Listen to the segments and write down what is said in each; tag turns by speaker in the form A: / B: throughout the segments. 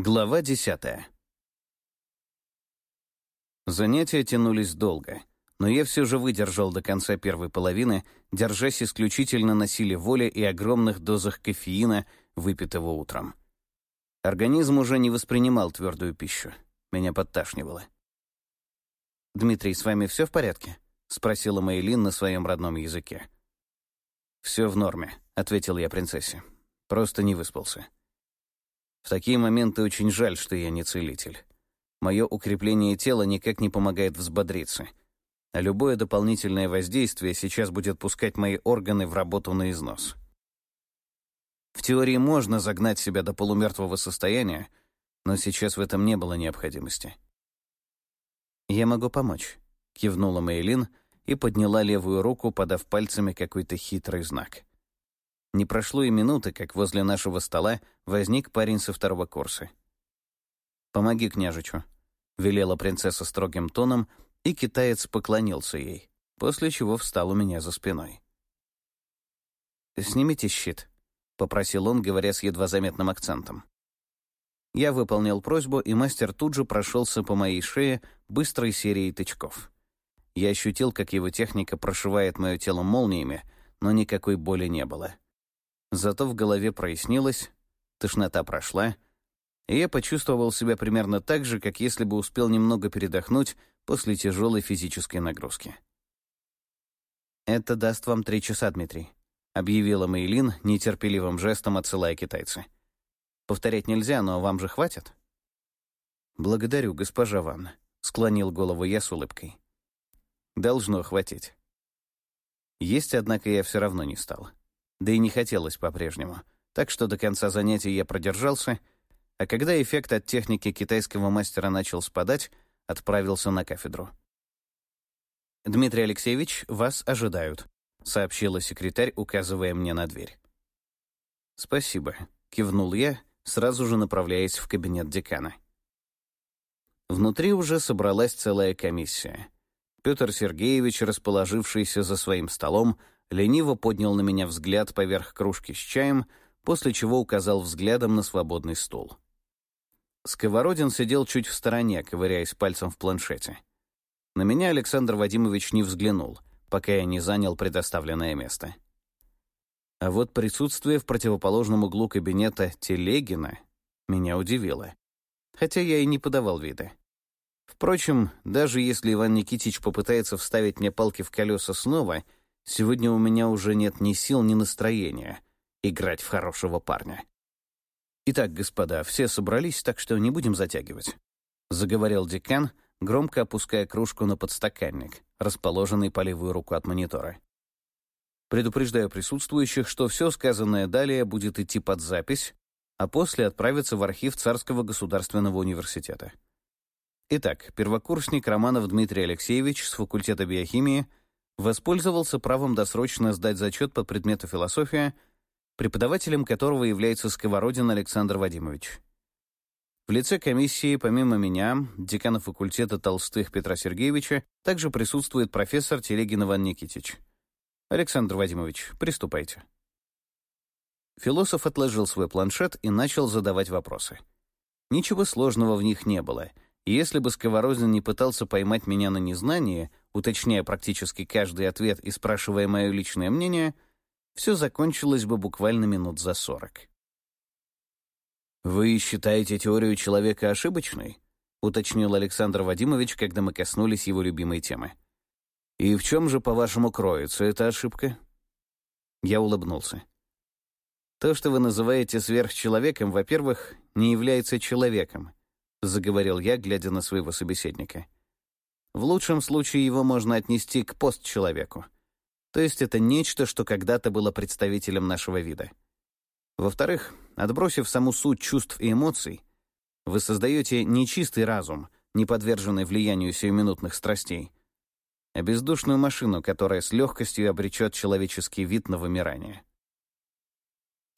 A: Глава десятая. Занятия тянулись долго, но я все же выдержал до конца первой половины, держась исключительно на силе воли и огромных дозах кофеина, выпитого утром. Организм уже не воспринимал твердую пищу. Меня подташнивало. «Дмитрий, с вами все в порядке?» — спросила Мейлин на своем родном языке. «Все в норме», — ответил я принцессе. «Просто не выспался». В такие моменты очень жаль, что я не целитель. Мое укрепление тела никак не помогает взбодриться. А любое дополнительное воздействие сейчас будет пускать мои органы в работу на износ. В теории можно загнать себя до полумертвого состояния, но сейчас в этом не было необходимости. «Я могу помочь», — кивнула Мейлин и подняла левую руку, подав пальцами какой-то хитрый знак. Не прошло и минуты, как возле нашего стола возник парень со второго курса. «Помоги княжичу», — велела принцесса строгим тоном, и китаец поклонился ей, после чего встал у меня за спиной. «Снимите щит», — попросил он, говоря с едва заметным акцентом. Я выполнил просьбу, и мастер тут же прошелся по моей шее быстрой серией тычков. Я ощутил, как его техника прошивает мое тело молниями, но никакой боли не было. Зато в голове прояснилось, тошнота прошла, и я почувствовал себя примерно так же, как если бы успел немного передохнуть после тяжелой физической нагрузки. «Это даст вам три часа, Дмитрий», — объявила Мейлин нетерпеливым жестом, отсылая китайца. «Повторять нельзя, но вам же хватит?» «Благодарю, госпожа Ван», — склонил голову я с улыбкой. «Должно хватить». Есть, однако, я все равно не стал. Да и не хотелось по-прежнему. Так что до конца занятий я продержался, а когда эффект от техники китайского мастера начал спадать, отправился на кафедру. «Дмитрий Алексеевич, вас ожидают», — сообщила секретарь, указывая мне на дверь. «Спасибо», — кивнул я, сразу же направляясь в кабинет декана. Внутри уже собралась целая комиссия. Петр Сергеевич, расположившийся за своим столом, лениво поднял на меня взгляд поверх кружки с чаем, после чего указал взглядом на свободный стул. Сковородин сидел чуть в стороне, ковыряясь пальцем в планшете. На меня Александр Вадимович не взглянул, пока я не занял предоставленное место. А вот присутствие в противоположном углу кабинета Телегина меня удивило. Хотя я и не подавал вида. Впрочем, даже если Иван Никитич попытается вставить мне палки в колеса снова — Сегодня у меня уже нет ни сил, ни настроения играть в хорошего парня. Итак, господа, все собрались, так что не будем затягивать. Заговорил декан, громко опуская кружку на подстаканник, расположенный по левую руку от монитора. Предупреждаю присутствующих, что все сказанное далее будет идти под запись, а после отправиться в архив Царского государственного университета. Итак, первокурсник Романов Дмитрий Алексеевич с факультета биохимии — воспользовался правом досрочно сдать зачет по предмету философия, преподавателем которого является Сковородин Александр Вадимович. В лице комиссии, помимо меня, декана факультета Толстых Петра Сергеевича, также присутствует профессор Телегин Иван Никитич. Александр Вадимович, приступайте. Философ отложил свой планшет и начал задавать вопросы. Ничего сложного в них не было — если бы Сковородин не пытался поймать меня на незнание, уточняя практически каждый ответ и спрашивая мое личное мнение, все закончилось бы буквально минут за сорок. «Вы считаете теорию человека ошибочной?» — уточнил Александр Вадимович, когда мы коснулись его любимой темы. «И в чем же, по-вашему, кроется эта ошибка?» Я улыбнулся. «То, что вы называете сверхчеловеком, во-первых, не является человеком, — заговорил я, глядя на своего собеседника. «В лучшем случае его можно отнести к постчеловеку. То есть это нечто, что когда-то было представителем нашего вида. Во-вторых, отбросив саму суть чувств и эмоций, вы создаете не чистый разум, не подверженный влиянию сиюминутных страстей, а бездушную машину, которая с легкостью обречет человеческий вид на вымирание.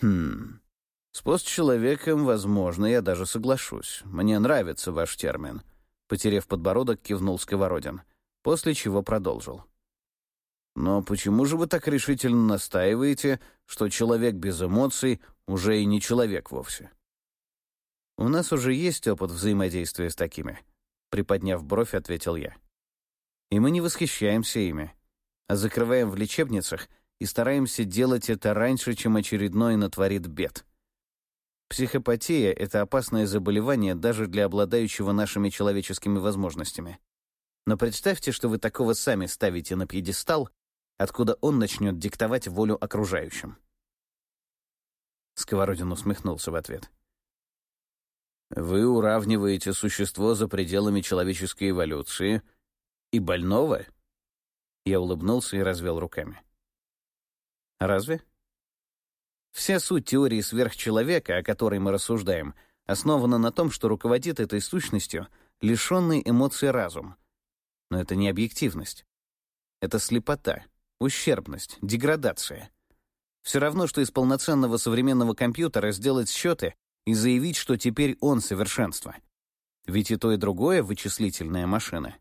A: Хм, с постчеловеком, возможно, я даже соглашусь. Мне нравится ваш термин. Потерев подбородок, кивнул Сковородин, после чего продолжил. Но почему же вы так решительно настаиваете, что человек без эмоций уже и не человек вовсе? «У нас уже есть опыт взаимодействия с такими», — приподняв бровь, ответил я. «И мы не восхищаемся ими, а закрываем в лечебницах и стараемся делать это раньше, чем очередной натворит бед. Психопатия — это опасное заболевание даже для обладающего нашими человеческими возможностями. Но представьте, что вы такого сами ставите на пьедестал, откуда он начнет диктовать волю окружающим. Сковородин усмехнулся в ответ. «Вы уравниваете существо за пределами человеческой эволюции и больного?» Я улыбнулся и развел руками. «Разве?» Вся суть теории сверхчеловека, о которой мы рассуждаем, основана на том, что руководит этой сущностью лишенный эмоций разум — но это не объективность. Это слепота, ущербность, деградация. Все равно, что из полноценного современного компьютера сделать счеты и заявить, что теперь он совершенство. Ведь и то, и другое — вычислительная машина.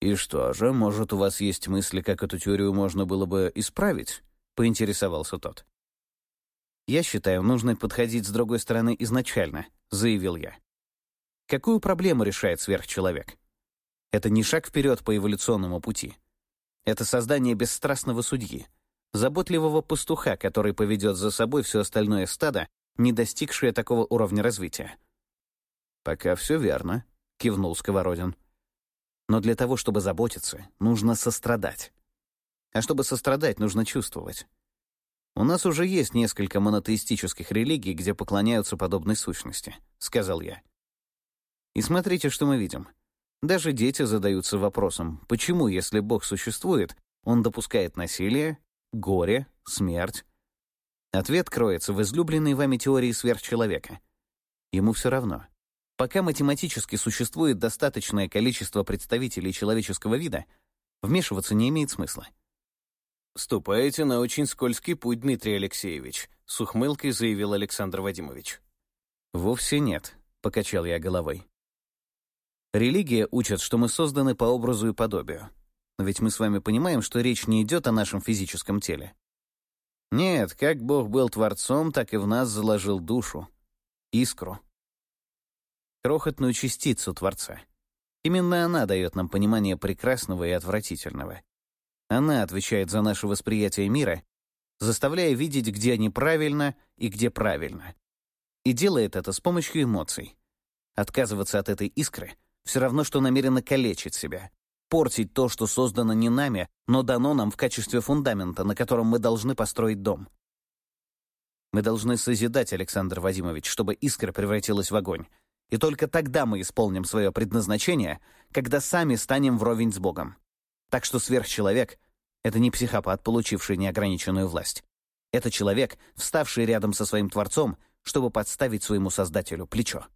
A: «И что же, может, у вас есть мысли, как эту теорию можно было бы исправить?» — поинтересовался тот. «Я считаю, нужно подходить с другой стороны изначально», — заявил я. Какую проблему решает сверхчеловек? Это не шаг вперед по эволюционному пути. Это создание бесстрастного судьи, заботливого пастуха, который поведет за собой все остальное стадо, не достигшее такого уровня развития. «Пока все верно», — кивнул Сковородин. «Но для того, чтобы заботиться, нужно сострадать. А чтобы сострадать, нужно чувствовать. У нас уже есть несколько монотеистических религий, где поклоняются подобной сущности», — сказал я. И смотрите, что мы видим — даже дети задаются вопросом, почему, если Бог существует, он допускает насилие, горе, смерть? Ответ кроется в излюбленной вами теории сверхчеловека. Ему все равно. Пока математически существует достаточное количество представителей человеческого вида, вмешиваться не имеет смысла. «Ступаете на очень скользкий путь, Дмитрий Алексеевич», — с ухмылкой заявил Александр Вадимович. «Вовсе нет», — покачал я головой. Религия учит, что мы созданы по образу и подобию. Но ведь мы с вами понимаем, что речь не идет о нашем физическом теле. Нет, как Бог был Творцом, так и в нас заложил душу, искру. Крохотную частицу Творца. Именно она дает нам понимание прекрасного и отвратительного. Она отвечает за наше восприятие мира, заставляя видеть, где неправильно и где правильно. И делает это с помощью эмоций. Отказываться от этой искры — все равно, что намеренно калечить себя. Портить то, что создано не нами, но дано нам в качестве фундамента, на котором мы должны построить дом. Мы должны созидать, Александр Вадимович, чтобы искра превратилась в огонь. И только тогда мы исполним свое предназначение, когда сами станем вровень с Богом. Так что сверхчеловек — это не психопат, получивший неограниченную власть. Это человек, вставший рядом со своим Творцом, чтобы подставить своему Создателю плечо.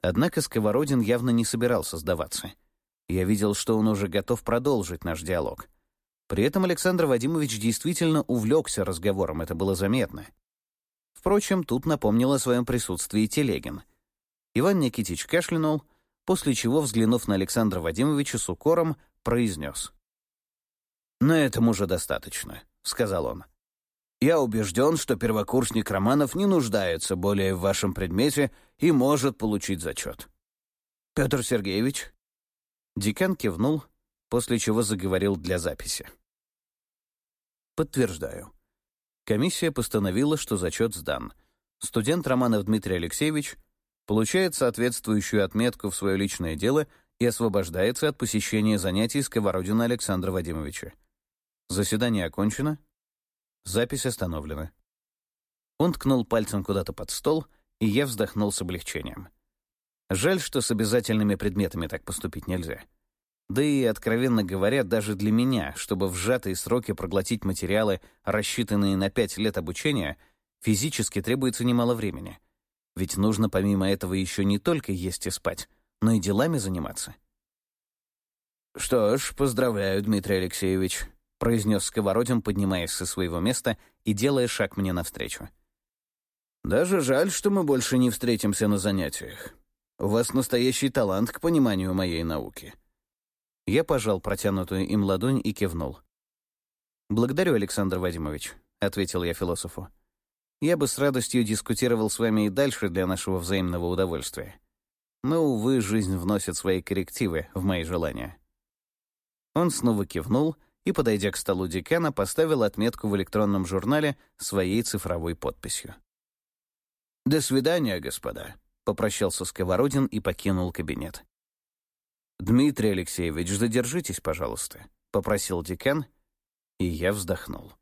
A: Однако Сковородин явно не собирался сдаваться. Я видел, что он уже готов продолжить наш диалог. При этом Александр Вадимович действительно увлекся разговором, это было заметно. Впрочем, тут напомнил о своем присутствии Телегин. Иван Никитич кашлянул, после чего, взглянув на Александра Вадимовича с укором, произнес. «На этом уже достаточно», — сказал он. Я убежден, что первокурсник Романов не нуждается более в вашем предмете и может получить зачет. Петр Сергеевич?» Декан кивнул, после чего заговорил для записи. «Подтверждаю. Комиссия постановила, что зачет сдан. Студент Романов Дмитрий Алексеевич получает соответствующую отметку в свое личное дело и освобождается от посещения занятий Сковородина Александра Вадимовича. Заседание окончено. Запись остановлена. Он ткнул пальцем куда-то под стол, и я вздохнул с облегчением. Жаль, что с обязательными предметами так поступить нельзя. Да и, откровенно говоря, даже для меня, чтобы в сжатые сроки проглотить материалы, рассчитанные на пять лет обучения, физически требуется немало времени. Ведь нужно помимо этого еще не только есть и спать, но и делами заниматься. «Что ж, поздравляю, Дмитрий Алексеевич», — произнес Сковородин, поднимаясь со своего места и делая шаг мне навстречу. «Даже жаль, что мы больше не встретимся на занятиях. У вас настоящий талант к пониманию моей науки». Я пожал протянутую им ладонь и кивнул. «Благодарю, Александр Вадимович», — ответил я философу. я бы с радостью дискутировал с вами и дальше для нашего взаимного удовольствия. Но, увы, жизнь вносит свои коррективы в мои желания». Он снова кивнул и, подойдя к столу декана, поставил отметку в электронном журнале своей цифровой подписью. «До свидания, господа», — попрощался Сковородин и покинул кабинет. «Дмитрий Алексеевич, задержитесь, пожалуйста», — попросил декан, и я вздохнул.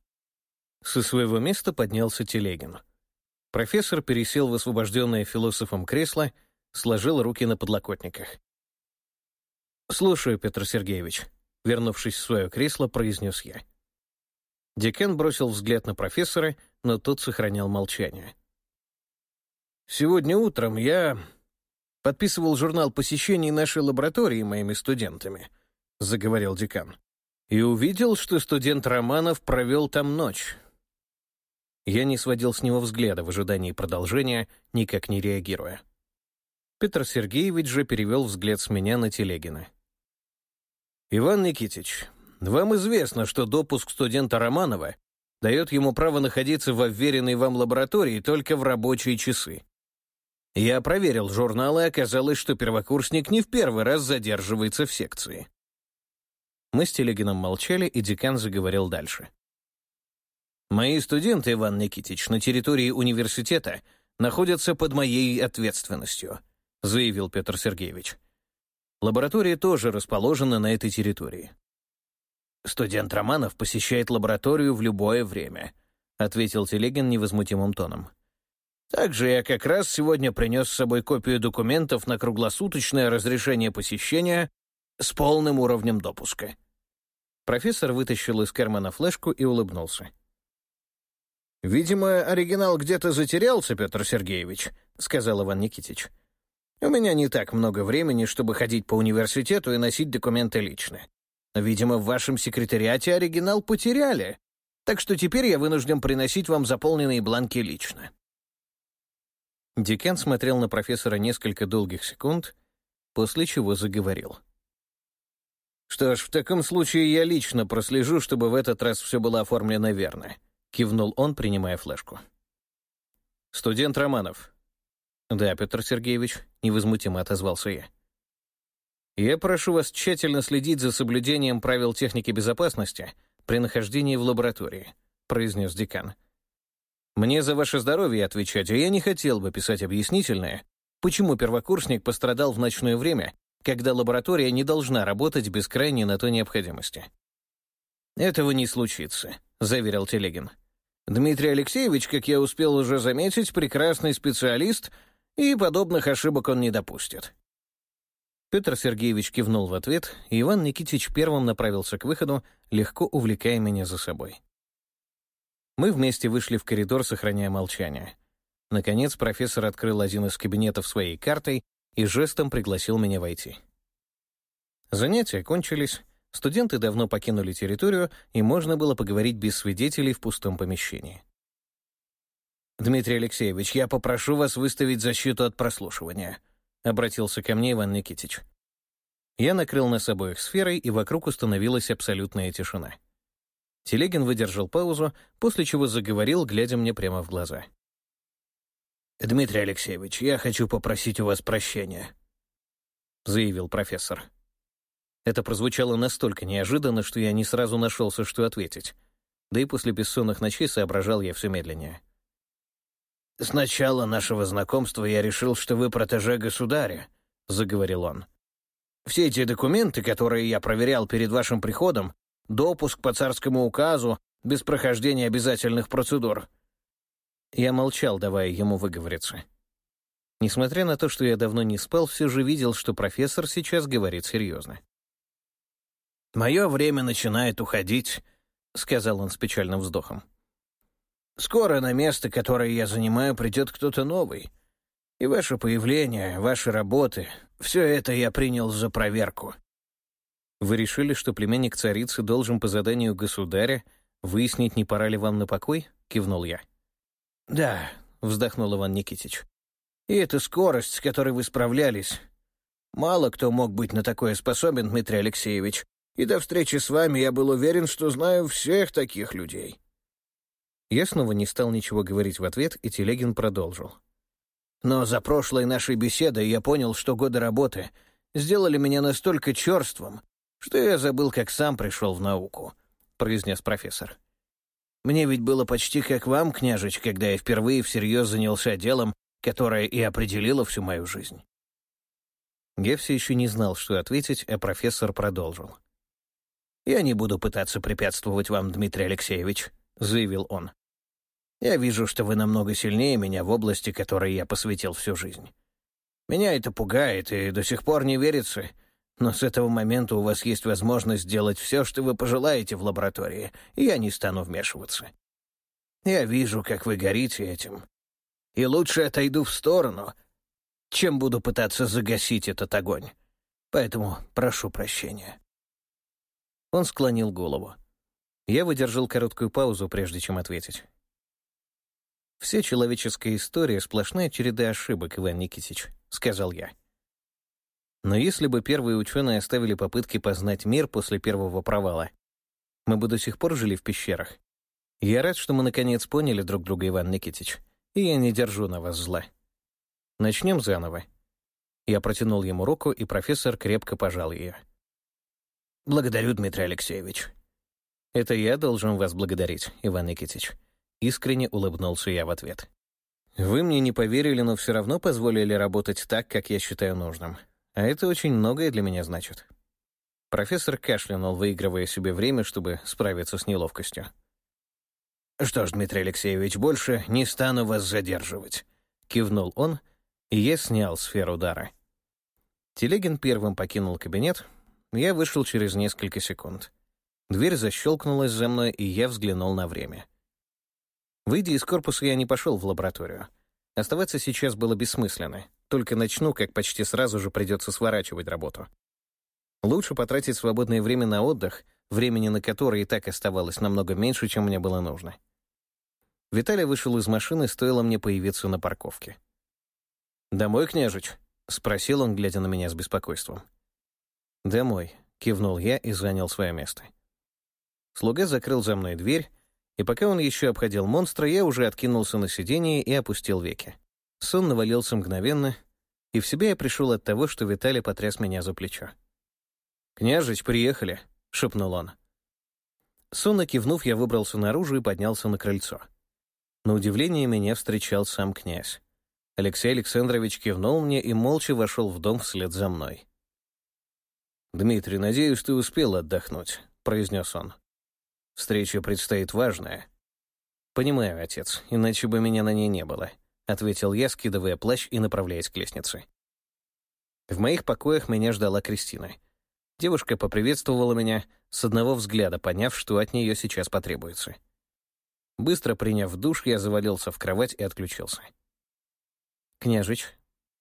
B: Со своего места поднялся Телегин. Профессор пересел в освобожденное философом кресло, сложил руки на подлокотниках. «Слушаю, Петр Сергеевич», — вернувшись в свое кресло, произнес я. Декан бросил взгляд на профессора, но тот сохранял молчание. «Сегодня утром я подписывал журнал посещений нашей лаборатории моими студентами», — заговорил декан, «и увидел, что студент Романов провел там ночь. Я не сводил с него взгляда в ожидании продолжения, никак не реагируя. Петр Сергеевич же перевел взгляд с меня на Телегина. «Иван Никитич, вам известно, что допуск студента Романова дает ему право находиться в уверенной вам лаборатории только в рабочие часы. Я проверил журналы, и оказалось, что первокурсник не в первый раз задерживается в секции». Мы с Телегином молчали, и декан заговорил дальше. Мои студенты, Иван Никитич, на территории университета находятся под моей ответственностью, заявил Петр Сергеевич. Лаборатория тоже расположена на этой территории. Студент Романов посещает лабораторию в любое время, ответил Телегин невозмутимым тоном. Также я как раз сегодня принес с собой копию документов на круглосуточное разрешение посещения с полным уровнем допуска. Профессор вытащил из кармана флешку и улыбнулся. «Видимо, оригинал где-то затерялся, Петр Сергеевич», — сказал Иван Никитич. «У меня не так много времени, чтобы ходить по университету и носить документы лично. Видимо, в вашем секретариате оригинал потеряли, так что теперь я вынужден приносить вам заполненные бланки лично». Декан смотрел на профессора несколько долгих секунд, после чего заговорил. «Что ж, в таком случае я лично прослежу, чтобы в этот раз все было оформлено верно. — кивнул он, принимая флешку. «Студент Романов». «Да, Петр Сергеевич», — невозмутимо отозвался я. «Я прошу вас тщательно следить за соблюдением правил техники безопасности при нахождении в лаборатории», — произнес декан. «Мне за ваше здоровье отвечать, а я не хотел бы писать объяснительное, почему первокурсник пострадал в ночное время, когда лаборатория не должна работать без крайней на то необходимости». «Этого не случится», — заверил Телегин. «Дмитрий Алексеевич, как я успел уже заметить, прекрасный специалист, и подобных ошибок он не допустит». Петр Сергеевич кивнул в ответ, и Иван Никитич первым направился к выходу, легко увлекая меня за собой. Мы вместе вышли в коридор, сохраняя молчание. Наконец профессор открыл один из кабинетов своей картой и жестом пригласил меня войти. Занятия кончились, Студенты давно покинули территорию, и можно было поговорить без свидетелей в пустом помещении. «Дмитрий Алексеевич, я попрошу вас выставить защиту от прослушивания», — обратился ко мне Иван Никитич. Я накрыл нас обоих сферой, и вокруг установилась абсолютная тишина. Телегин выдержал паузу, после чего заговорил, глядя мне прямо в глаза. «Дмитрий Алексеевич, я хочу попросить у вас прощения», — заявил профессор. Это прозвучало настолько неожиданно, что я не сразу нашелся, что ответить. Да и после бессонных ночей соображал я все медленнее. «С начала нашего знакомства я решил, что вы протеже государя», — заговорил он. «Все эти документы, которые я проверял перед вашим приходом, допуск по царскому указу, без прохождения обязательных процедур». Я молчал, давая ему выговориться. Несмотря на то, что я давно не спал, все же видел, что профессор сейчас говорит серьезно. «Мое время начинает уходить», — сказал он с печальным вздохом. «Скоро на место, которое я занимаю, придет кто-то новый. И ваше появление, ваши работы — все это я принял за проверку». «Вы решили, что племянник царицы должен по заданию государя выяснить, не пора ли вам на покой?» — кивнул я. «Да», — вздохнул Иван Никитич. «И эта скорость, с которой вы справлялись. Мало кто мог быть на такое способен, Дмитрий Алексеевич и до встречи с вами я был уверен, что знаю всех таких людей». Я снова не стал ничего говорить в ответ, и Телегин продолжил. «Но за прошлой нашей беседой я понял, что годы работы сделали меня настолько черствым, что я забыл, как сам пришел в науку», — произнес профессор. «Мне ведь было почти как вам, княжич, когда я впервые всерьез занялся делом, которое и определило всю мою жизнь». Я все еще не знал, что ответить, а профессор продолжил. «Я не буду пытаться препятствовать вам, Дмитрий Алексеевич», — заявил он. «Я вижу, что вы намного сильнее меня в области, которой я посвятил всю жизнь. Меня это пугает и до сих пор не верится, но с этого момента у вас есть возможность сделать все, что вы пожелаете в лаборатории, и я не стану вмешиваться. Я вижу, как вы горите этим. И лучше отойду в сторону, чем буду пытаться загасить этот огонь. Поэтому прошу прощения». Он склонил голову. Я выдержал короткую паузу, прежде чем ответить. «Вся человеческая история — сплошная череда ошибок, Иван Никитич», — сказал я. Но если бы первые ученые оставили попытки познать мир после первого провала, мы бы до сих пор жили в пещерах. Я рад, что мы наконец поняли друг друга, Иван Никитич, и я не держу на вас зла. Начнем заново. Я протянул ему руку, и профессор крепко пожал ее. «Благодарю, Дмитрий Алексеевич». «Это я должен вас благодарить, Иван Никитич». Искренне улыбнулся я в ответ. «Вы мне не поверили, но все равно позволили работать так, как я считаю нужным. А это очень многое для меня значит». Профессор кашлянул, выигрывая себе время, чтобы справиться с неловкостью. «Что ж, Дмитрий Алексеевич, больше не стану вас задерживать», — кивнул он, и я снял сферу дара. Телегин первым покинул кабинет, я вышел через несколько секунд. Дверь защелкнулась за мной, и я взглянул на время. Выйдя из корпуса, я не пошел в лабораторию. Оставаться сейчас было бессмысленно. Только начну, как почти сразу же придется сворачивать работу. Лучше потратить свободное время на отдых, времени на которое и так оставалось намного меньше, чем мне было нужно. Виталий вышел из машины, стоило мне появиться на парковке. «Домой, княжич?» — спросил он, глядя на меня с беспокойством. «Домой», — кивнул я и занял свое место. Слуга закрыл за мной дверь, и пока он еще обходил монстра, я уже откинулся на сиденье и опустил веки. Сон навалился мгновенно, и в себя я пришел от того, что Виталий потряс меня за плечо. «Княжич, приехали», — шепнул он. Сонно кивнув, я выбрался наружу и поднялся на крыльцо. На удивление меня встречал сам князь. Алексей Александрович кивнул мне и молча вошел в дом вслед за мной. «Дмитрий, надеюсь, ты успел отдохнуть», — произнес он. «Встреча предстоит важная». «Понимаю, отец, иначе бы меня на ней не было», — ответил я, скидывая плащ и направляясь к лестнице. В моих покоях меня ждала Кристина. Девушка поприветствовала меня, с одного взгляда поняв, что от нее сейчас потребуется. Быстро приняв душ, я завалился в кровать и отключился. «Княжич,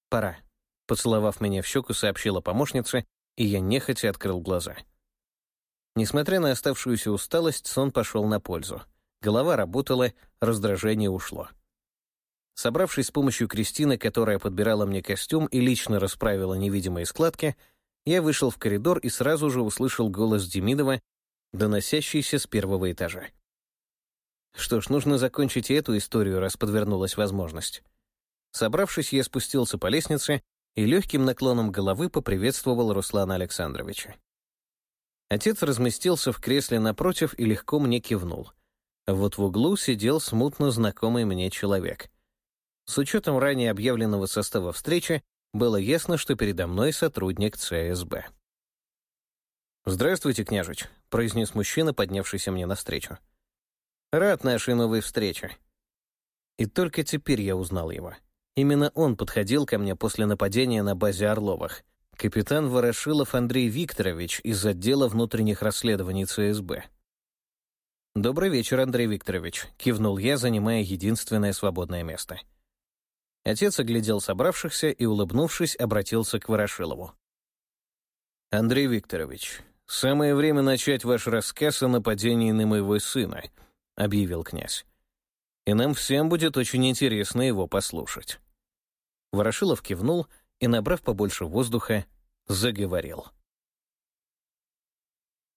B: пора», — поцеловав меня в щеку, сообщила помощница и я нехотя открыл глаза. Несмотря на оставшуюся усталость, сон пошел на пользу. Голова работала, раздражение ушло. Собравшись с помощью Кристины, которая подбирала мне костюм и лично расправила невидимые складки, я вышел в коридор и сразу же услышал голос Демидова, доносящийся с первого этажа. Что ж, нужно закончить и эту историю, раз подвернулась возможность. Собравшись, я спустился по лестнице и легким наклоном головы поприветствовал Руслана Александровича. Отец разместился в кресле напротив и легко мне кивнул. Вот в углу сидел смутно знакомый мне человек. С учетом ранее объявленного состава встречи, было ясно, что передо мной сотрудник ЦСБ. «Здравствуйте, княжич», — произнес мужчина, поднявшийся мне навстречу. «Рад нашей новой встрече». И только теперь я узнал его. Именно он подходил ко мне после нападения на базе Орловых. Капитан Ворошилов Андрей Викторович из отдела внутренних расследований ЦСБ. «Добрый вечер, Андрей Викторович», — кивнул я, занимая единственное свободное место. Отец оглядел собравшихся и, улыбнувшись, обратился к Ворошилову. «Андрей Викторович, самое время начать ваш рассказ о нападении на моего сына», — объявил князь. «И нам всем будет очень интересно его послушать». Ворошилов кивнул и, набрав побольше воздуха, заговорил.